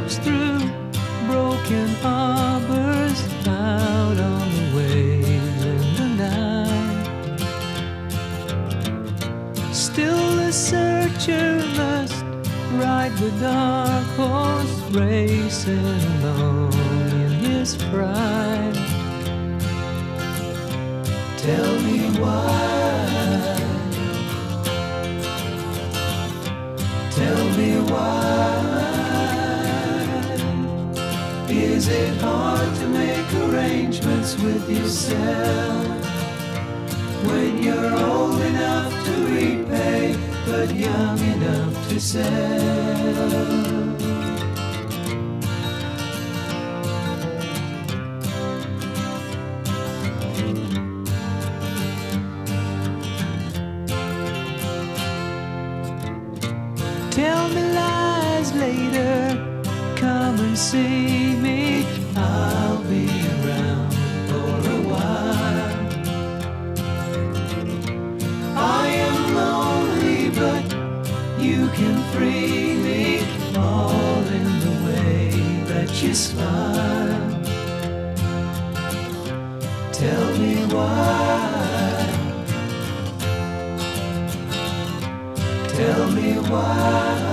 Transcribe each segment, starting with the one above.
moves through broken harbors out on the waves in the night. Still, the searcher must ride the dark horse, racing along in his pride. Tell me why. Tell me why. Is it hard to make arrangements with yourself when you're old enough to repay but young enough to sell? Tell me lies later. Come and see can free me all in the way that you smile. Tell me why. Tell me why.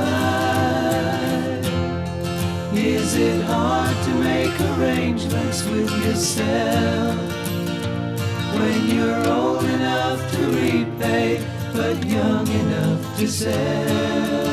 Is it hard to make arrangements with yourself when you're old enough to repay but young enough to sell?